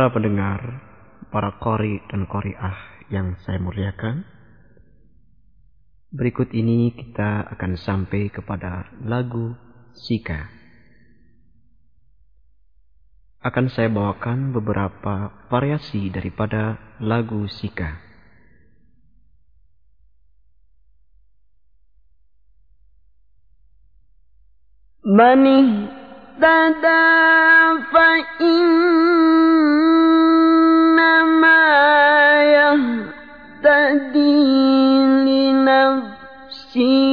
Para pendengar, para kori dan koriah yang saya muliakan, berikut ini kita akan sampai kepada lagu Sika. Akan saya bawakan beberapa variasi daripada lagu Sika. من اهتدى فإنما تهتدي لنفسي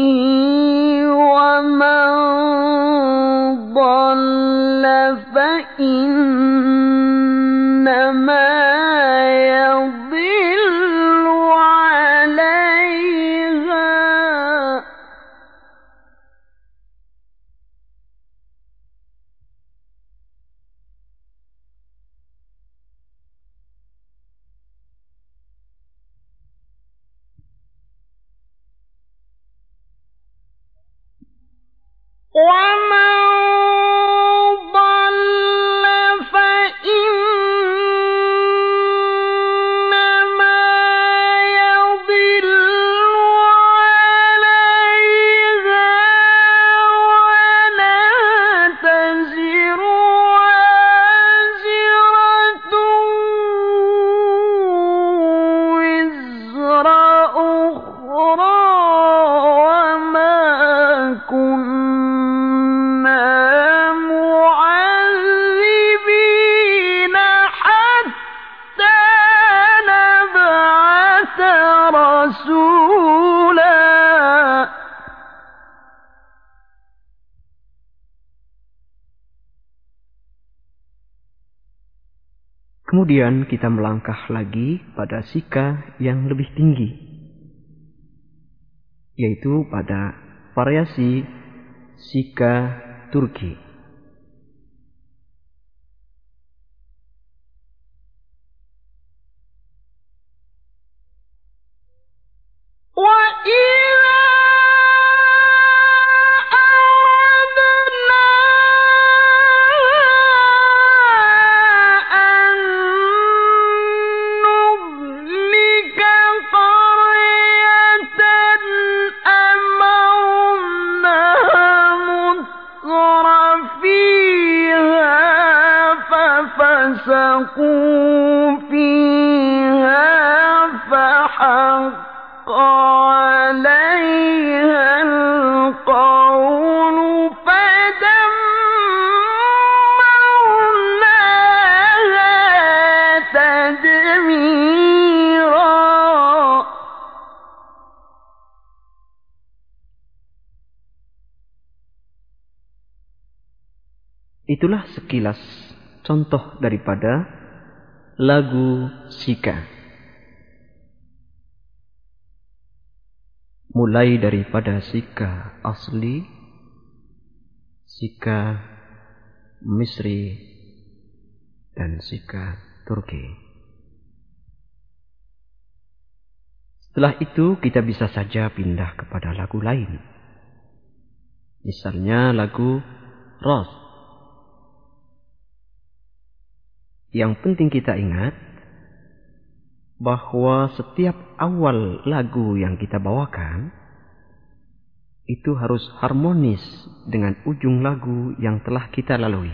Kemudian kita melangkah lagi pada sika yang lebih tinggi, yaitu pada variasi sika Turki. Itulah sekilas contoh daripada lagu sika. Mulai daripada sika asli, sika Misri, dan sika Turki. Setelah itu kita bisa saja pindah kepada lagu lain. Misalnya lagu Ros. Yang penting kita ingat bahwa setiap awal lagu yang kita bawakan itu harus harmonis dengan ujung lagu yang telah kita lalui.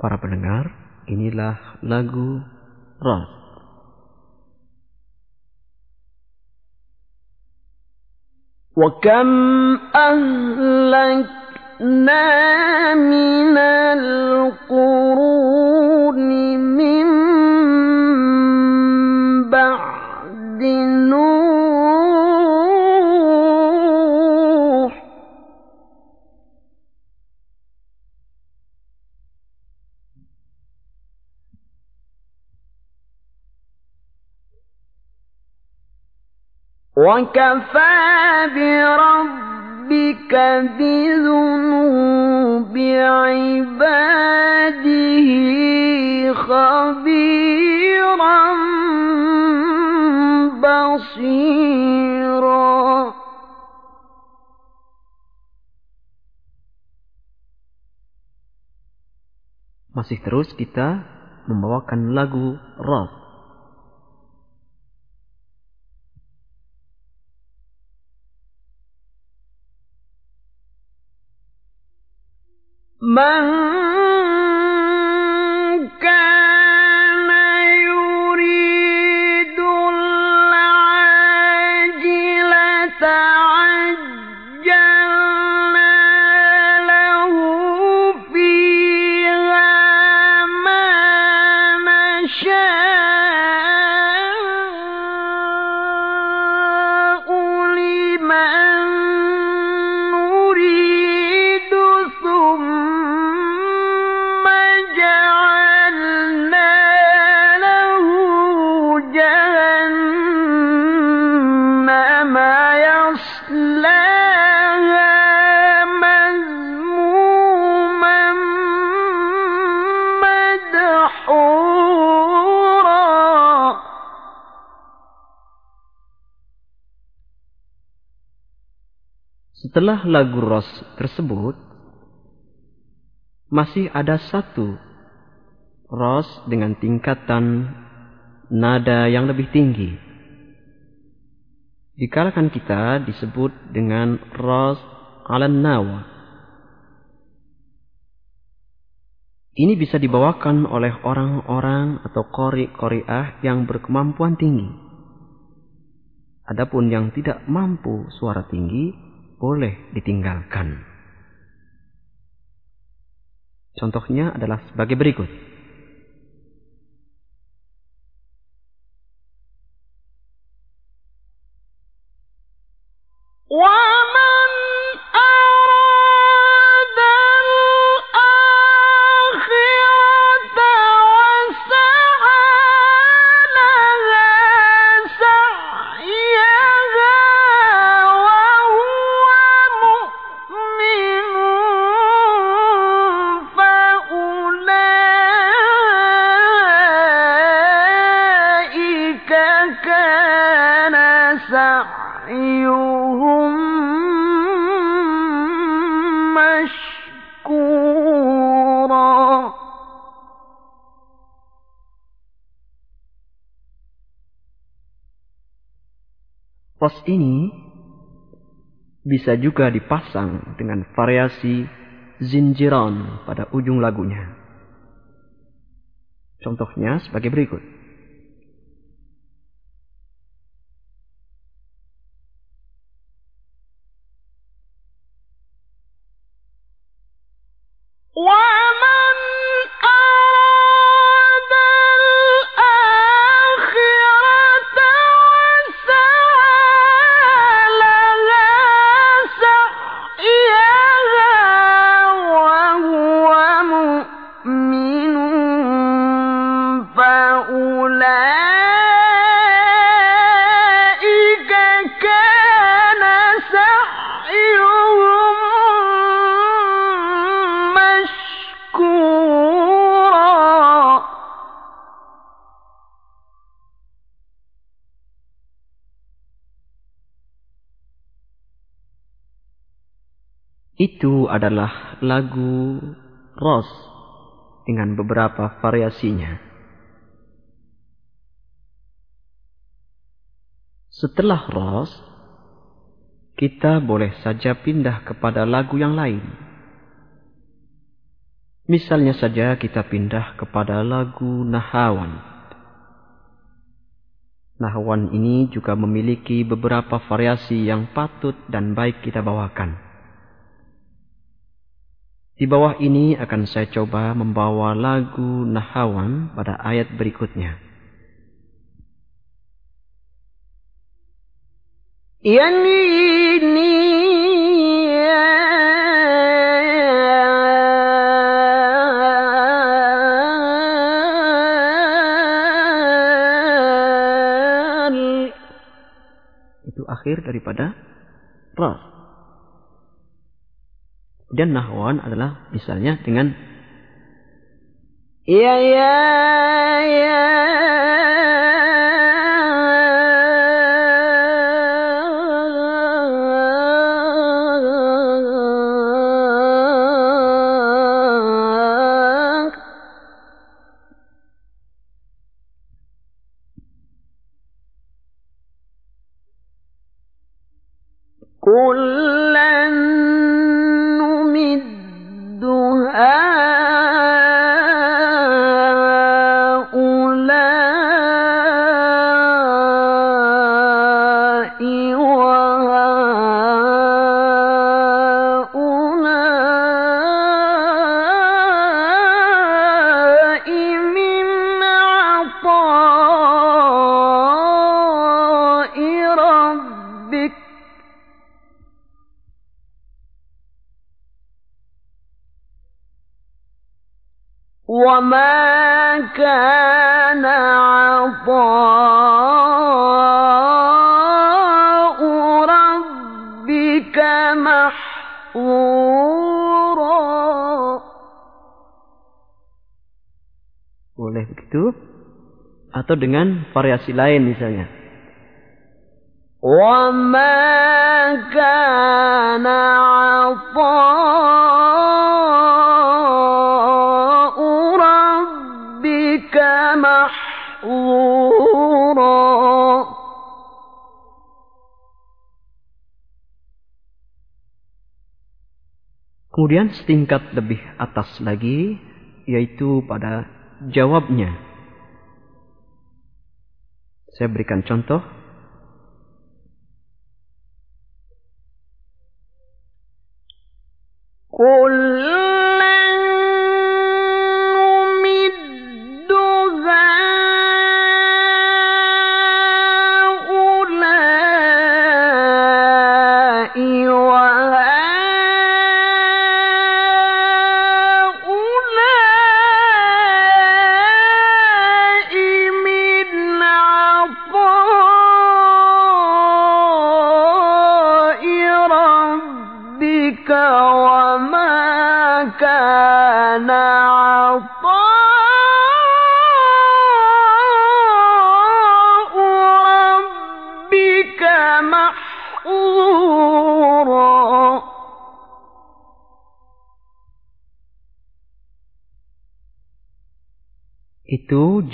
Para pendengar, inilah lagu Ros. وكم من القرون من بعد نوح وكفى بربك بذنوب عباده خبيرا بصيرا Masih terus kita membawakan lagu Ras. من Setelah lagu Ros tersebut, masih ada satu Ros dengan tingkatan nada yang lebih tinggi. Di kalangan kita disebut dengan Ros alan nawa. Ini bisa dibawakan oleh orang-orang atau kori-koriah yang berkemampuan tinggi. Adapun yang tidak mampu suara tinggi, boleh ditinggalkan. Contohnya adalah sebagai berikut. Ini bisa juga dipasang dengan variasi zinjiran pada ujung lagunya. Contohnya sebagai berikut. Adalah lagu Ros dengan beberapa variasinya. Setelah Ros, kita boleh saja pindah kepada lagu yang lain. Misalnya saja kita pindah kepada lagu Nahawan. Nahawan ini juga memiliki beberapa variasi yang patut dan baik kita bawakan. Di bawah ini akan saya coba membawa lagu Nahawan pada ayat berikutnya. يميني Itu akhir daripada Ras. Kemudian nahwan adalah misalnya dengan Ya ya ya. عطاء ربك محظورا Boleh begitu? Atau dengan variasi lain misalnya. وما كان عطاء Kemudian setingkat lebih atas lagi, yaitu pada jawabnya. Saya berikan contoh. Kul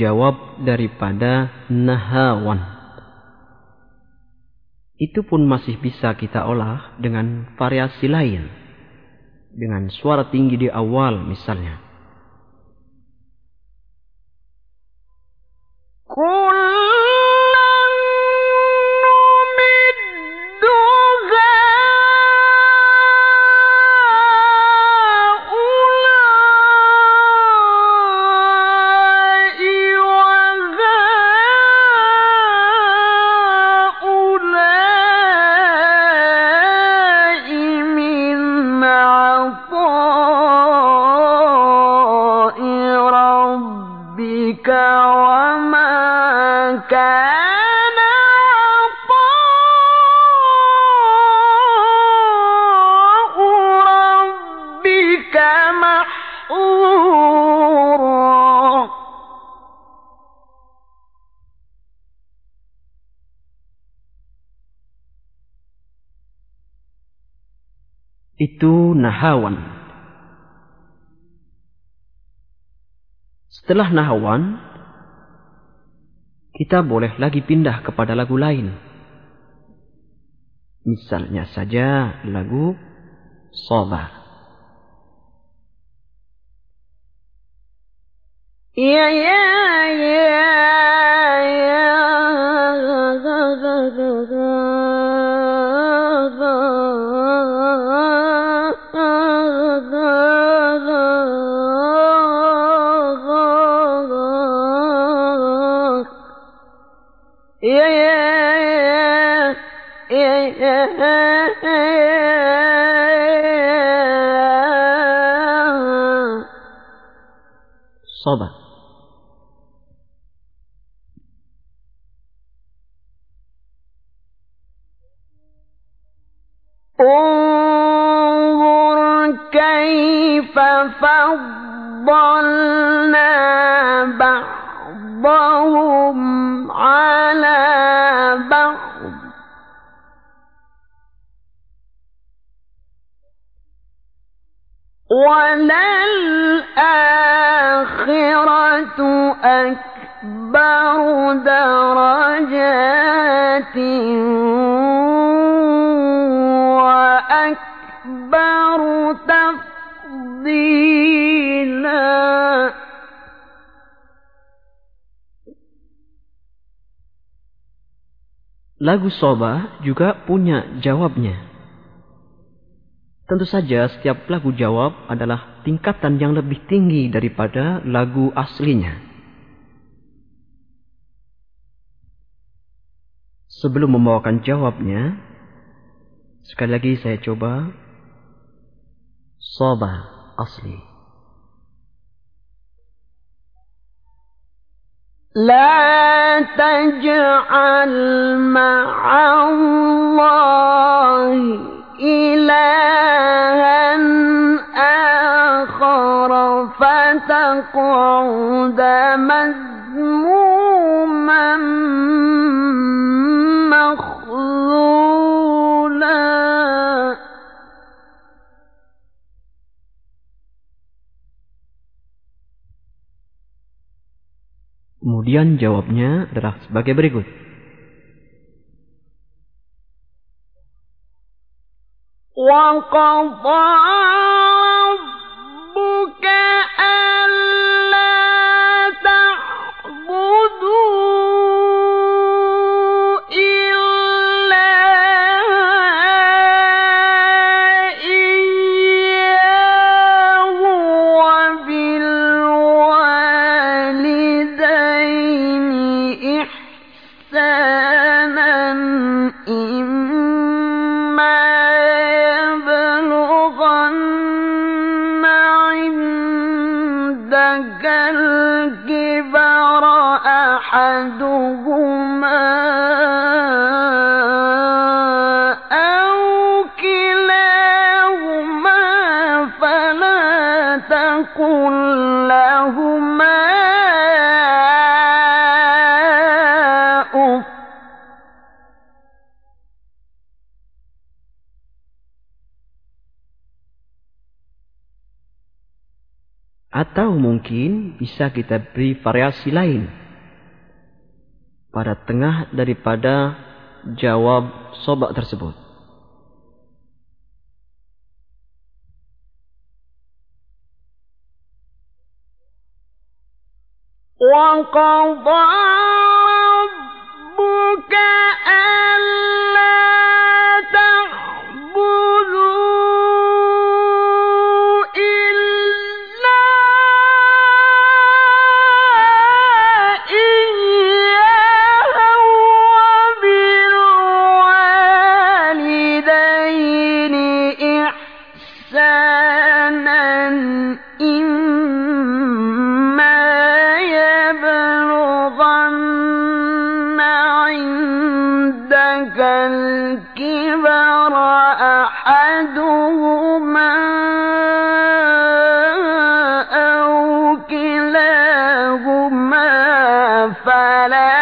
jawab daripada nahawan. Itu pun masih bisa kita olah dengan variasi lain. Dengan suara tinggi di awal misalnya. itu Nahawan. Setelah Nahawan, kita boleh lagi pindah kepada lagu lain. Misalnya saja lagu soba. Ya, ya, ya. Soba. انظر كيف فضلنا بعضهم على بعض وللآخرة أكبر درجات أكبر تفضيلا Lagu soba juga punya jawabnya. Tentu saja setiap lagu jawab adalah tingkatan yang lebih tinggi daripada lagu aslinya. Sebelum membawakan jawabnya, sekali lagi saya coba soba asli. لا تجعل مع الله إلها آخر فتقعد مذموما مخذولا Kemudian jawabnya adalah sebagai berikut. وقضى Atau mungkin bisa kita beri variasi lain. Pada tengah daripada jawab sobak tersebut. وقضى ربك الكبر أحدهما أو كلاهما فلا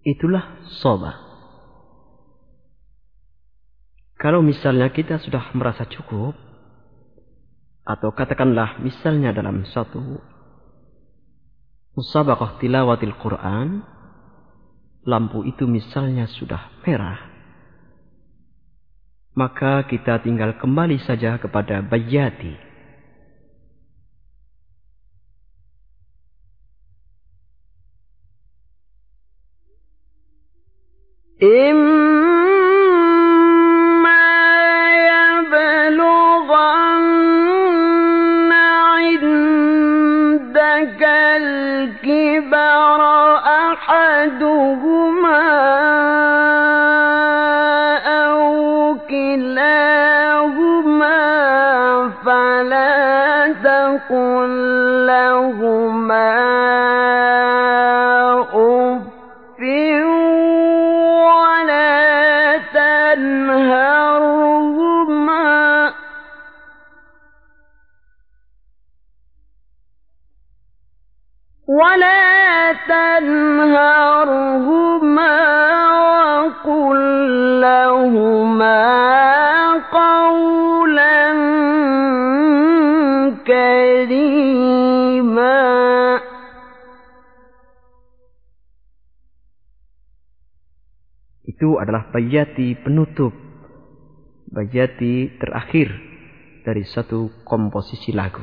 Itulah soba. Kalau misalnya kita sudah merasa cukup, atau katakanlah misalnya dalam satu musabakah tilawatil Quran, lampu itu misalnya sudah merah, maka kita tinggal kembali saja kepada bayati. Im كريما Itu adalah bayati penutup. Bayati terakhir dari satu komposisi lagu.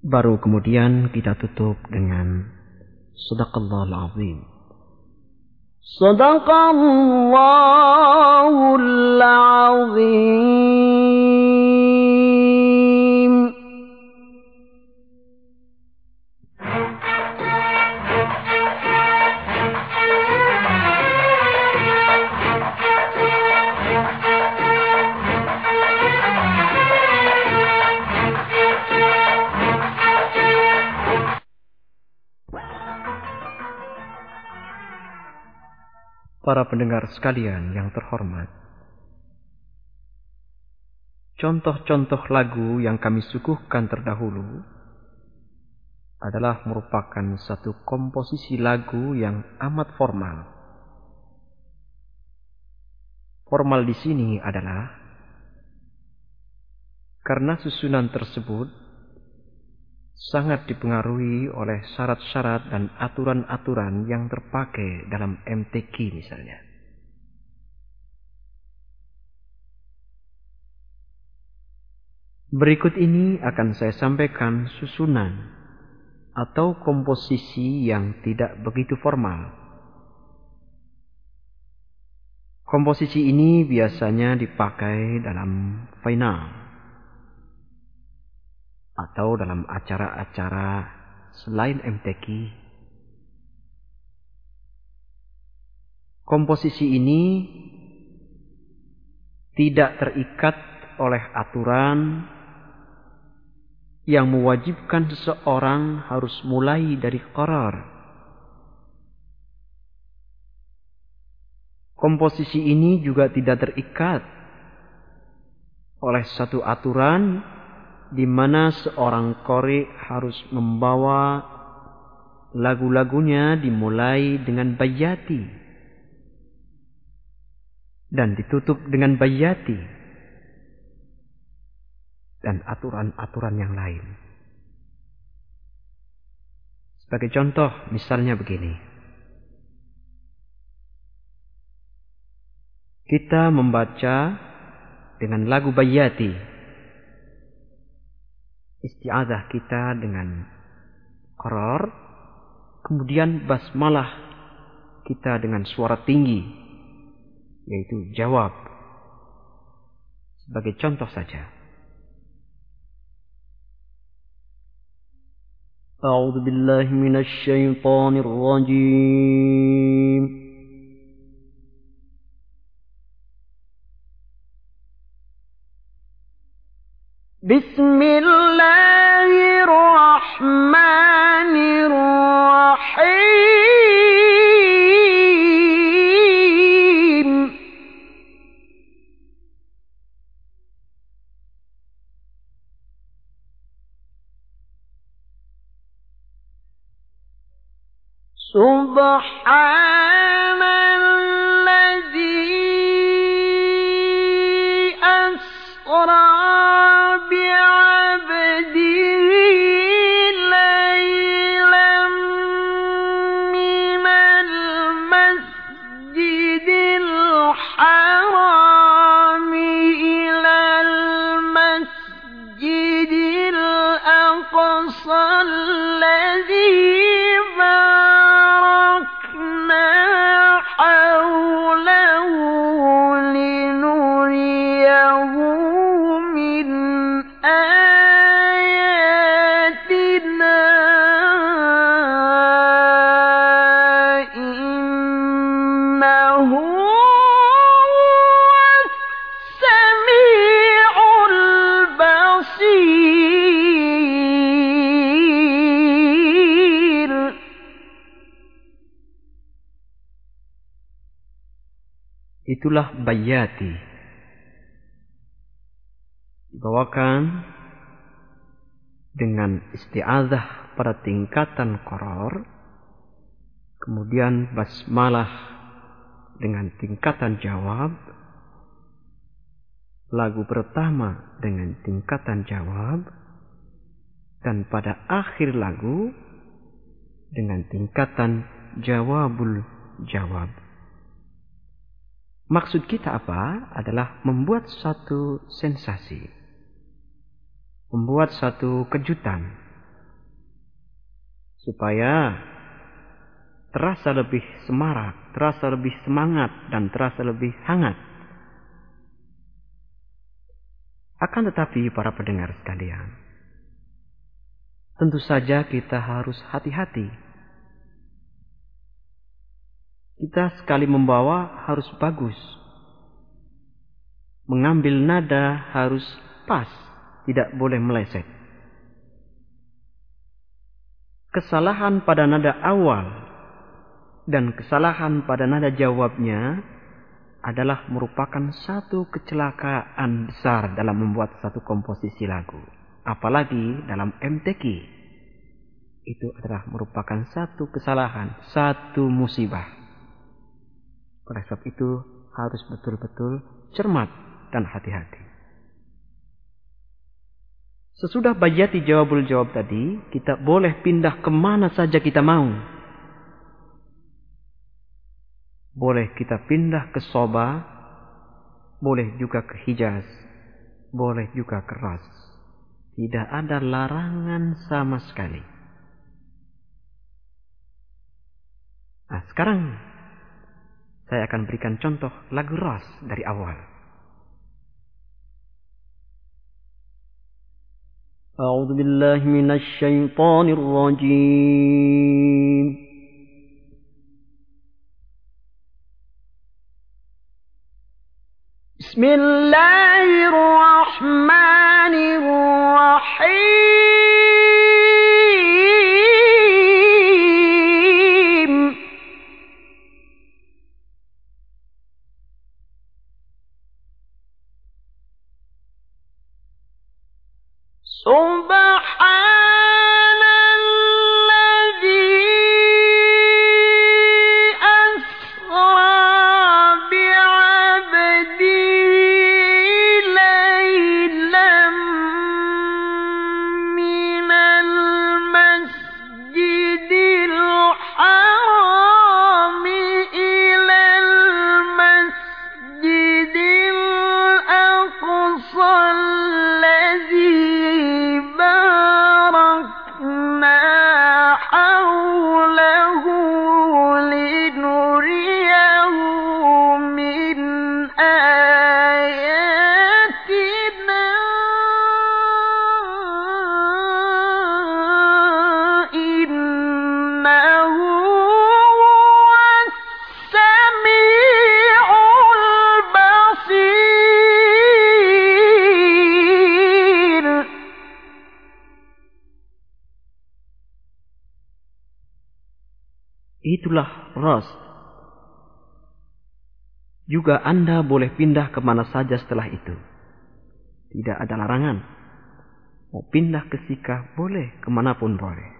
Baru kemudian kita tutup dengan Sadaqallahul Azim. Sadaqallahul Azim. Para pendengar sekalian yang terhormat, contoh-contoh lagu yang kami suguhkan terdahulu adalah merupakan satu komposisi lagu yang amat formal. Formal di sini adalah karena susunan tersebut sangat dipengaruhi oleh syarat-syarat dan aturan-aturan yang terpakai dalam MTQ misalnya. Berikut ini akan saya sampaikan susunan atau komposisi yang tidak begitu formal. Komposisi ini biasanya dipakai dalam final atau dalam acara-acara selain MTQ. Komposisi ini tidak terikat oleh aturan yang mewajibkan seseorang harus mulai dari qarar. Komposisi ini juga tidak terikat oleh satu aturan di mana seorang kori harus membawa lagu-lagunya dimulai dengan bayati dan ditutup dengan bayati dan aturan-aturan yang lain. Sebagai contoh, misalnya begini. Kita membaca dengan lagu bayati isti'adah kita dengan koror, kemudian basmalah kita dengan suara tinggi, yaitu jawab. Sebagai contoh saja. أعوذ بالله من الشيطان الرجيم بسم الله سبحان itulah bayati. Dibawakan dengan isti'adzah pada tingkatan koror, kemudian basmalah dengan tingkatan jawab, lagu pertama dengan tingkatan jawab, dan pada akhir lagu dengan tingkatan jawabul jawab. Maksud kita apa? Adalah membuat suatu sensasi. Membuat suatu kejutan. Supaya terasa lebih semarak, terasa lebih semangat, dan terasa lebih hangat. Akan tetapi para pendengar sekalian, tentu saja kita harus hati-hati. Kita sekali membawa harus bagus. Mengambil nada harus pas, tidak boleh meleset. Kesalahan pada nada awal dan kesalahan pada nada jawabnya adalah merupakan satu kecelakaan besar dalam membuat satu komposisi lagu. Apalagi dalam MTQ. Itu adalah merupakan satu kesalahan, satu musibah. Oleh sebab itu harus betul-betul cermat dan hati-hati. Sesudah bajati jawabul jawab tadi, kita boleh pindah ke mana saja kita mau boleh kita pindah ke Soba, boleh juga ke Hijaz, boleh juga ke Ras. Tidak ada larangan sama sekali. Nah, sekarang saya akan berikan contoh lagu Ras dari awal. أعوذ بالله من الشيطان الرجيم بسم الله الرحمن الرحيم Itulah ras. Juga Anda boleh pindah ke mana saja setelah itu. Tidak ada larangan. Mau pindah ke Sika boleh, ke mana pun boleh.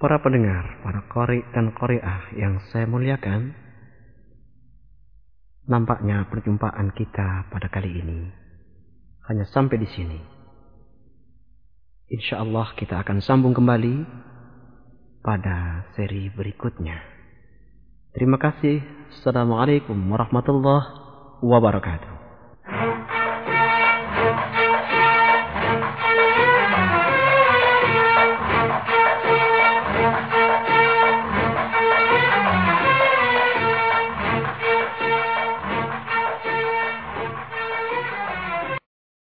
Para pendengar, para kori dan koriah yang saya muliakan, nampaknya perjumpaan kita pada kali ini hanya sampai di sini. Insya Allah kita akan sambung kembali pada seri berikutnya. Terima kasih. Assalamualaikum warahmatullahi wabarakatuh.